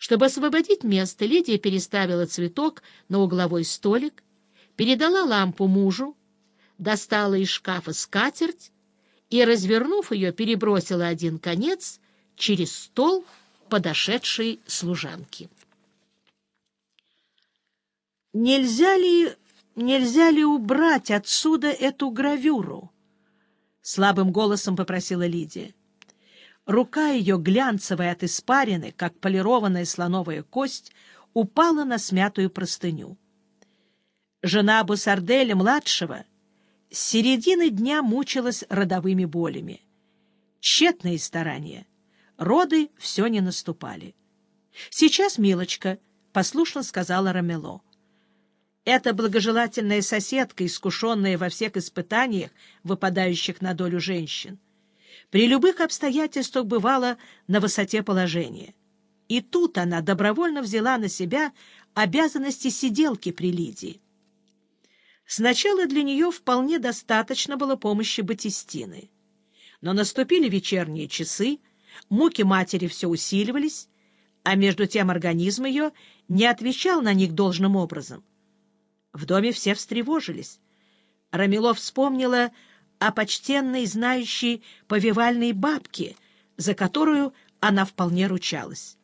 Чтобы освободить место, Лидия переставила цветок на угловой столик, передала лампу мужу, достала из шкафа скатерть и, развернув ее, перебросила один конец через стол подошедшей служанки. «Нельзя ли, нельзя ли убрать отсюда эту гравюру?» — слабым голосом попросила Лидия. Рука ее, глянцевая от испарины, как полированная слоновая кость, упала на смятую простыню. Жена Бусарделя-младшего с середины дня мучилась родовыми болями. Тщетные старания. Роды все не наступали. «Сейчас, милочка», — послушно сказала Рамело. Эта благожелательная соседка, искушенная во всех испытаниях, выпадающих на долю женщин, при любых обстоятельствах бывала на высоте положения. И тут она добровольно взяла на себя обязанности сиделки при Лидии. Сначала для нее вполне достаточно было помощи Батистины. Но наступили вечерние часы, муки матери все усиливались, а между тем организм ее не отвечал на них должным образом. В доме все встревожились. Рамилов вспомнила о почтенной, знающей повивальной бабке, за которую она вполне ручалась.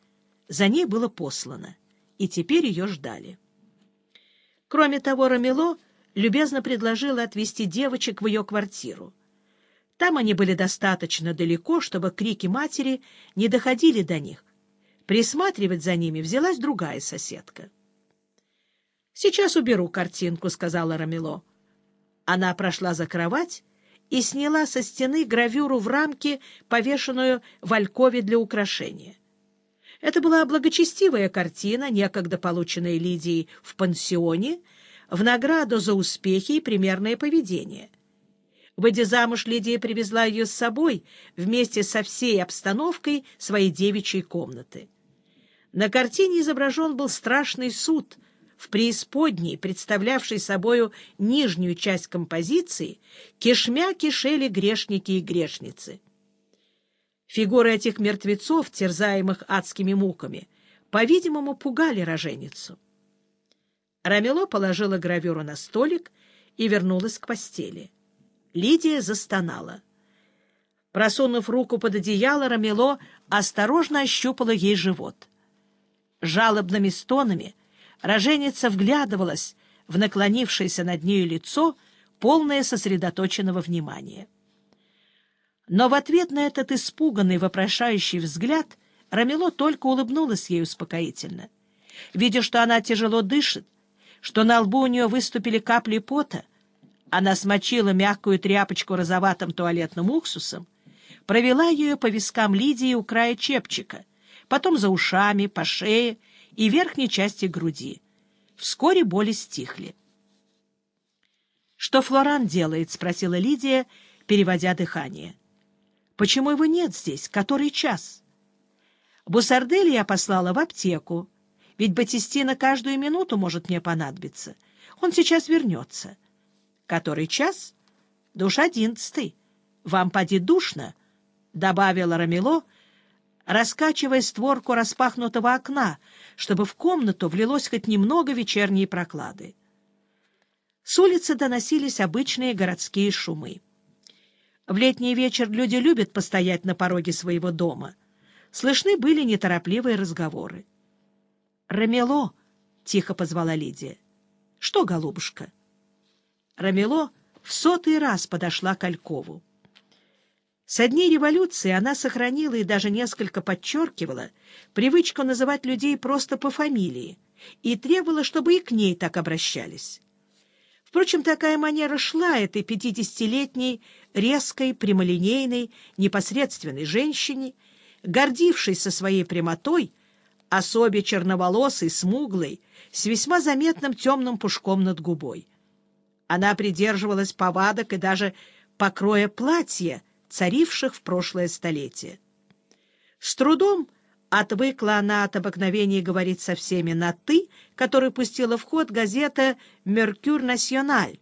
За ней было послано, и теперь ее ждали. Кроме того, Рамило любезно предложила отвезти девочек в ее квартиру. Там они были достаточно далеко, чтобы крики матери не доходили до них. Присматривать за ними взялась другая соседка. «Сейчас уберу картинку», — сказала Рамило. Она прошла за кровать и сняла со стены гравюру в рамке, повешенную в алькове для украшения. Это была благочестивая картина, некогда полученная Лидией в пансионе, в награду за успехи и примерное поведение. Выйдя замуж, Лидия привезла ее с собой вместе со всей обстановкой своей девичьей комнаты. На картине изображен был страшный суд в преисподней, представлявший собою нижнюю часть композиции, кишмя кишели грешники и грешницы. Фигуры этих мертвецов, терзаемых адскими муками, по-видимому, пугали роженицу. Рамело положила гравюру на столик и вернулась к постели. Лидия застонала. Просунув руку под одеяло, Рамело осторожно ощупала ей живот. Жалобными стонами роженица вглядывалась в наклонившееся над нею лицо, полное сосредоточенного внимания. Но в ответ на этот испуганный, вопрошающий взгляд Рамело только улыбнулась ей успокоительно. Видя, что она тяжело дышит, что на лбу у нее выступили капли пота, она смочила мягкую тряпочку розоватым туалетным уксусом, провела ее по вискам Лидии у края чепчика, потом за ушами, по шее и верхней части груди. Вскоре боли стихли. «Что Флоран делает?» — спросила Лидия, переводя дыхание. «Почему его нет здесь? Который час?» Бусардель я послала в аптеку. Ведь Батистина каждую минуту может мне понадобиться. Он сейчас вернется. Который час? Душ одиннадцатый. Вам поди душно, — добавила Рамило, раскачивая створку распахнутого окна, чтобы в комнату влилось хоть немного вечерней проклады. С улицы доносились обычные городские шумы. В летний вечер люди любят постоять на пороге своего дома. Слышны были неторопливые разговоры. «Рамело!» — тихо позвала Лидия. «Что, голубушка?» Рамело в сотый раз подошла к Алькову. Со дней революции она сохранила и даже несколько подчеркивала привычку называть людей просто по фамилии и требовала, чтобы и к ней так обращались. Впрочем, такая манера шла этой пятидесятилетней, резкой, прямолинейной, непосредственной женщине, гордившейся своей прямотой особе черноволосой, смуглой, с весьма заметным темным пушком над губой. Она придерживалась повадок и даже покроя платья, царивших в прошлое столетие. С трудом отвыкла она от обыкновения говорить со всеми на «ты», который пустила в ход газета «Меркюр Националь»,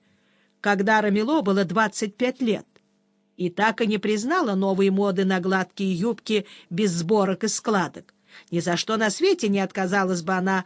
когда Рамило было 25 лет, и так и не признала новой моды на гладкие юбки без сборок и складок, Ни за что на свете не отказалась бы она